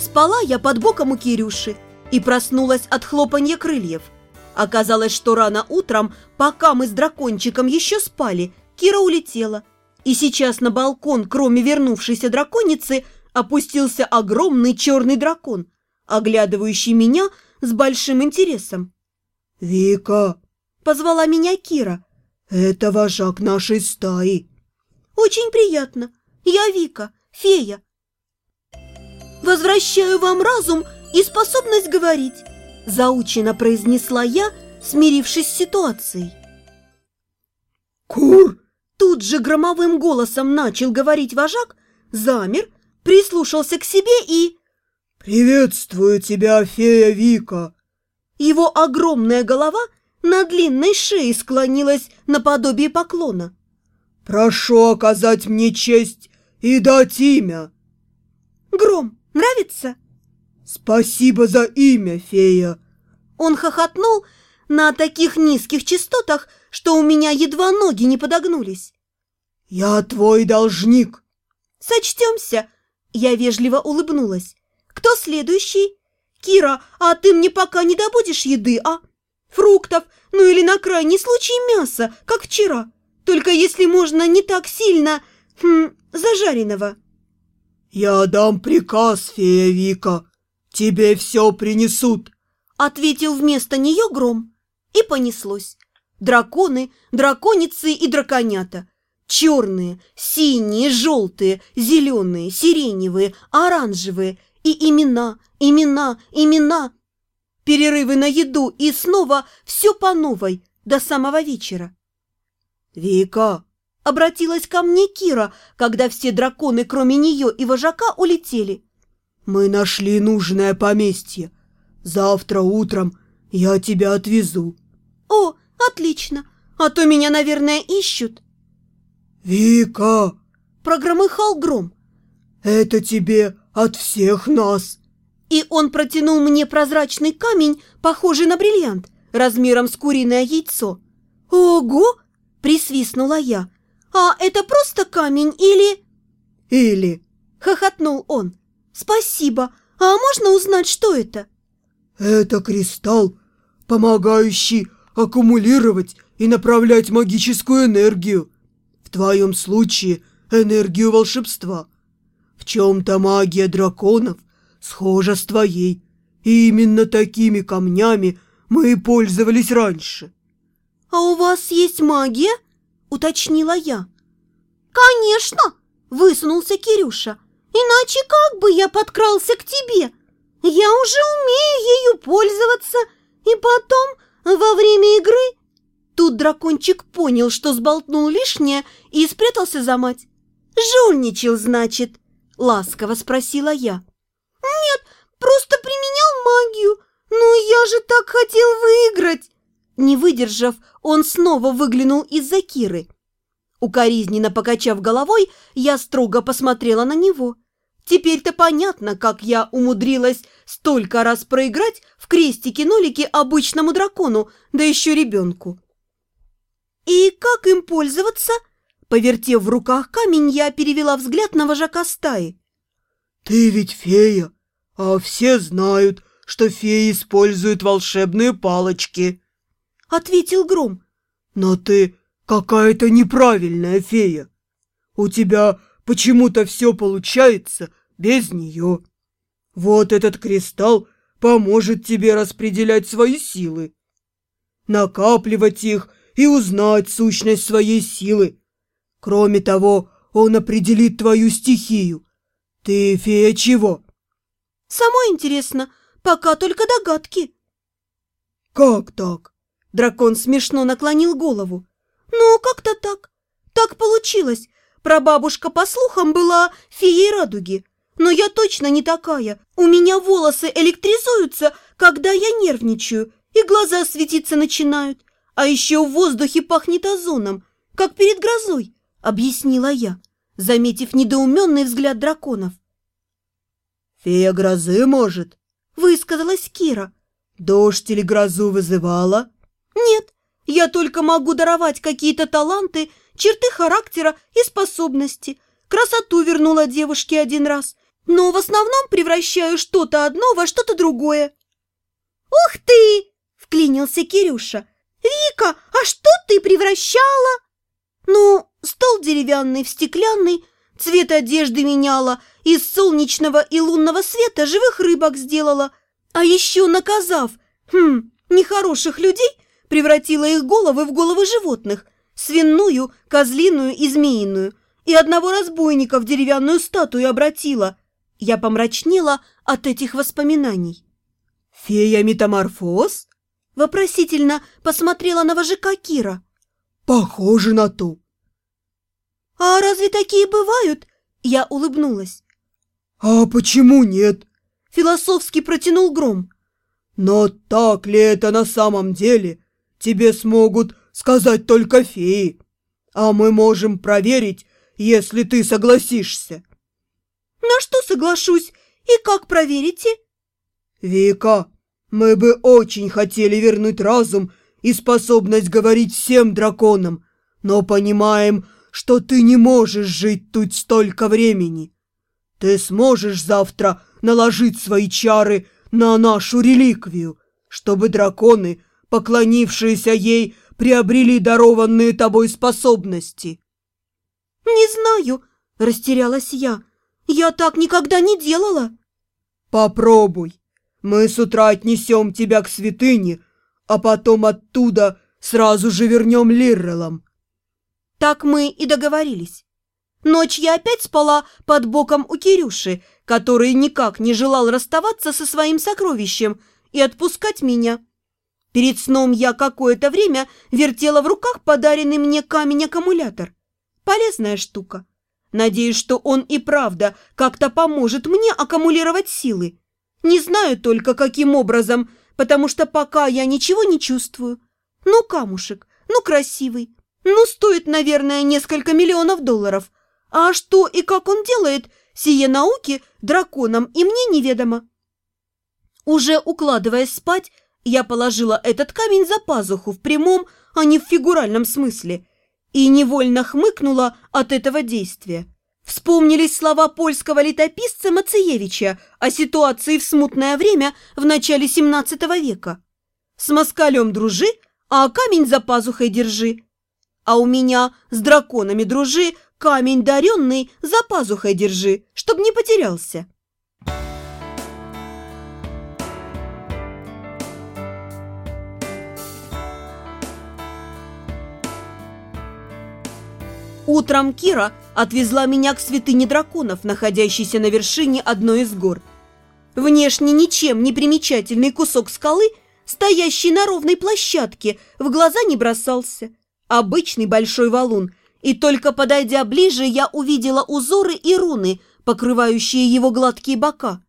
Спала я под боком у Кирюши и проснулась от хлопанья крыльев. Оказалось, что рано утром, пока мы с дракончиком еще спали, Кира улетела. И сейчас на балкон, кроме вернувшейся драконицы, опустился огромный черный дракон, оглядывающий меня с большим интересом. «Вика!» – позвала меня Кира. «Это вожак нашей стаи». «Очень приятно. Я Вика, фея». «Возвращаю вам разум и способность говорить», – заучено произнесла я, смирившись с ситуацией. «Кур!» Тут же громовым голосом начал говорить вожак, замер, прислушался к себе и... «Приветствую тебя, фея Вика!» Его огромная голова на длинной шее склонилась наподобие поклона. «Прошу оказать мне честь и дать имя!» «Гром, нравится?» «Спасибо за имя, фея!» Он хохотнул на таких низких частотах, что у меня едва ноги не подогнулись. «Я твой должник!» «Сочтемся!» Я вежливо улыбнулась. «Кто следующий?» «Кира, а ты мне пока не добудешь еды, а? Фруктов, ну или на крайний случай мяса, как вчера. Только если можно не так сильно, хм, зажаренного». «Я дам приказ, фея Вика. Тебе все принесут!» Ответил вместо нее гром. И понеслось. Драконы, драконицы и драконята. Черные, синие, желтые, зеленые, сиреневые, оранжевые. И имена, имена, имена. Перерывы на еду и снова все по новой до самого вечера. «Вика!» — обратилась ко мне Кира, когда все драконы, кроме нее и вожака, улетели. «Мы нашли нужное поместье. Завтра утром я тебя отвезу». «О, отлично! А то меня, наверное, ищут». «Вика!» — прогромыхал гром. «Это тебе от всех нас!» И он протянул мне прозрачный камень, похожий на бриллиант, размером с куриное яйцо. «Ого!» – присвистнула я. «А это просто камень или...» «Или...» – хохотнул он. «Спасибо. А можно узнать, что это?» «Это кристалл, помогающий аккумулировать и направлять магическую энергию. В твоем случае энергию волшебства. В чем-то магия драконов схожа с твоей. И именно такими камнями мы и пользовались раньше». «А у вас есть магия?» – уточнила я. «Конечно!» – высунулся Кирюша. «Иначе как бы я подкрался к тебе? Я уже умею ею пользоваться. И потом, во время игры...» Тут дракончик понял, что сболтнул лишнее и спрятался за мать. «Жульничал, значит?» – ласково спросила я. «Нет, просто применял магию. Но я же так хотел выиграть!» Не выдержав, он снова выглянул из-за Киры. Укоризненно покачав головой, я строго посмотрела на него. Теперь-то понятно, как я умудрилась столько раз проиграть в крестике-нолике обычному дракону, да еще ребенку. «И как им пользоваться?» Повертев в руках камень, я перевела взгляд на вожака стаи. «Ты ведь фея, а все знают, что феи используют волшебные палочки», — ответил Гром. «Но ты какая-то неправильная фея. У тебя почему-то все получается без нее. Вот этот кристалл поможет тебе распределять свои силы, накапливать их и узнать сущность своей силы. Кроме того, он определит твою стихию. Ты фея чего? Самое интересно, пока только догадки. Как так? Дракон смешно наклонил голову. Ну, как-то так. Так получилось. Прабабушка, по слухам, была феей радуги. Но я точно не такая. У меня волосы электризуются, когда я нервничаю, и глаза светиться начинают. А еще в воздухе пахнет озоном, как перед грозой, объяснила я, заметив недоуменный взгляд драконов. «Фея грозы, может?» – высказалась Кира. «Дождь или грозу вызывала?» «Нет, я только могу даровать какие-то таланты, черты характера и способности. Красоту вернула девушке один раз. но в основном превращаю что-то одно во что-то другое». «Ух ты!» – вклинился Кирюша. «Вика, а что ты превращала?» «Ну, стол деревянный в стеклянный, цвет одежды меняла, из солнечного и лунного света живых рыбок сделала, а еще наказав, хм, нехороших людей, превратила их головы в головы животных, свиную, козлиную и змеиную, и одного разбойника в деревянную статую обратила. Я помрачнела от этих воспоминаний. «Фея-метаморфоз?» Вопросительно посмотрела на вожака Кира. «Похоже на то». «А разве такие бывают?» Я улыбнулась. «А почему нет?» Философски протянул Гром. «Но так ли это на самом деле? Тебе смогут сказать только феи. А мы можем проверить, если ты согласишься». «На что соглашусь? И как проверите?» «Вика, мы бы очень хотели вернуть разум и способность говорить всем драконам, но понимаем, что ты не можешь жить тут столько времени. Ты сможешь завтра наложить свои чары на нашу реликвию, чтобы драконы, поклонившиеся ей, приобрели дарованные тобой способности». «Не знаю», – растерялась я. «Я так никогда не делала». «Попробуй. Мы с утра отнесем тебя к святыне, а потом оттуда сразу же вернем Лиррелам». Так мы и договорились. Ночь я опять спала под боком у Кирюши, который никак не желал расставаться со своим сокровищем и отпускать меня. Перед сном я какое-то время вертела в руках подаренный мне камень-аккумулятор. Полезная штука. Надеюсь, что он и правда как-то поможет мне аккумулировать силы. Не знаю только, каким образом, потому что пока я ничего не чувствую. Ну, камушек, ну, красивый. Ну, стоит, наверное, несколько миллионов долларов. А что и как он делает, сие науки драконам и мне неведомо. Уже укладываясь спать, я положила этот камень за пазуху в прямом, а не в фигуральном смысле, и невольно хмыкнула от этого действия. Вспомнились слова польского летописца Мациевича о ситуации в смутное время в начале 17 века. «С москалем дружи, а камень за пазухой держи». А у меня с драконами дружи, камень даренный за пазухой держи, чтоб не потерялся. Утром Кира отвезла меня к святыне драконов, находящейся на вершине одной из гор. Внешне ничем не примечательный кусок скалы, стоящий на ровной площадке, в глаза не бросался. Обычный большой валун, и только подойдя ближе, я увидела узоры и руны, покрывающие его гладкие бока.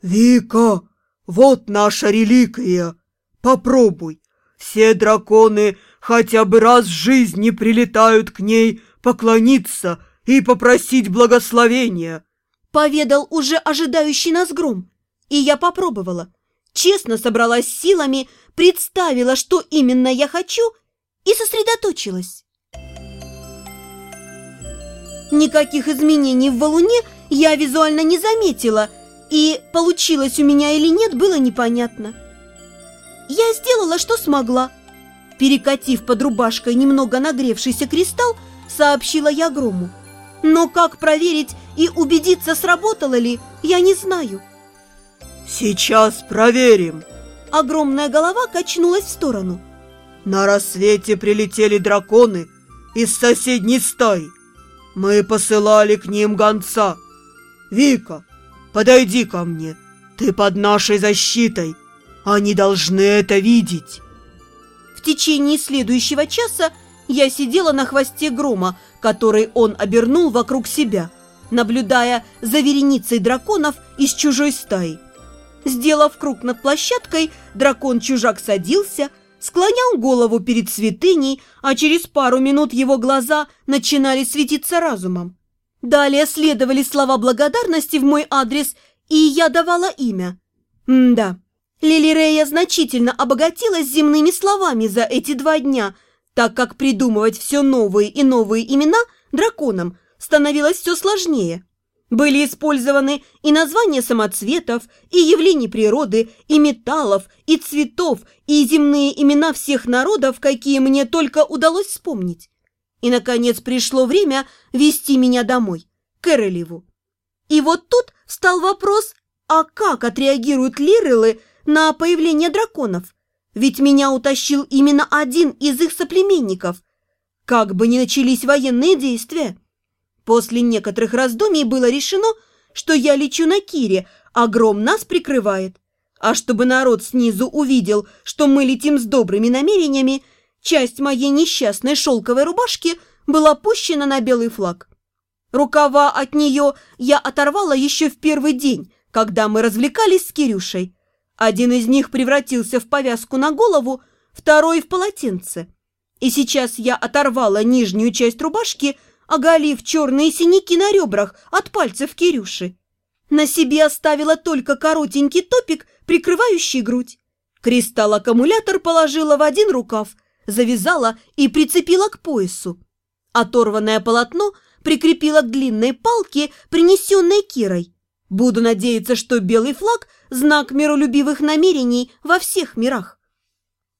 «Вика, вот наша реликвия. Попробуй. Все драконы хотя бы раз в жизни прилетают к ней поклониться и попросить благословения», поведал уже ожидающий нас гром. И я попробовала. Честно собралась силами, представила, что именно я хочу, и сосредоточилась. Никаких изменений в валуне я визуально не заметила, и получилось у меня или нет, было непонятно. Я сделала, что смогла. Перекатив под рубашкой немного нагревшийся кристалл, сообщила я Грому. Но как проверить и убедиться, сработало ли, я не знаю. «Сейчас проверим!» Огромная голова качнулась в сторону. «На рассвете прилетели драконы из соседней стаи. Мы посылали к ним гонца. Вика, подойди ко мне. Ты под нашей защитой. Они должны это видеть. В течение следующего часа я сидела на хвосте грома, который он обернул вокруг себя, наблюдая за вереницей драконов из чужой стаи. Сделав круг над площадкой, дракон-чужак садился, склонял голову перед святыней, а через пару минут его глаза начинали светиться разумом. Далее следовали слова благодарности в мой адрес, и я давала имя. М да, Лили Рея значительно обогатилась земными словами за эти два дня, так как придумывать все новые и новые имена драконам становилось все сложнее. Были использованы и названия самоцветов, и явлений природы, и металлов, и цветов, и земные имена всех народов, какие мне только удалось вспомнить. И, наконец, пришло время вести меня домой, к Эрелеву. И вот тут встал вопрос, а как отреагируют лирелы на появление драконов? Ведь меня утащил именно один из их соплеменников. Как бы ни начались военные действия. После некоторых раздумий было решено, что я лечу на Кире, а гром нас прикрывает. А чтобы народ снизу увидел, что мы летим с добрыми намерениями, часть моей несчастной шелковой рубашки была пущена на белый флаг. Рукава от нее я оторвала еще в первый день, когда мы развлекались с Кирюшей. Один из них превратился в повязку на голову, второй в полотенце. И сейчас я оторвала нижнюю часть рубашки – оголив черные синяки на ребрах от пальцев Кирюши. На себе оставила только коротенький топик, прикрывающий грудь. Кристалл-аккумулятор положила в один рукав, завязала и прицепила к поясу. Оторванное полотно прикрепила к длинной палке, принесенной Кирой. Буду надеяться, что белый флаг – знак миролюбивых намерений во всех мирах.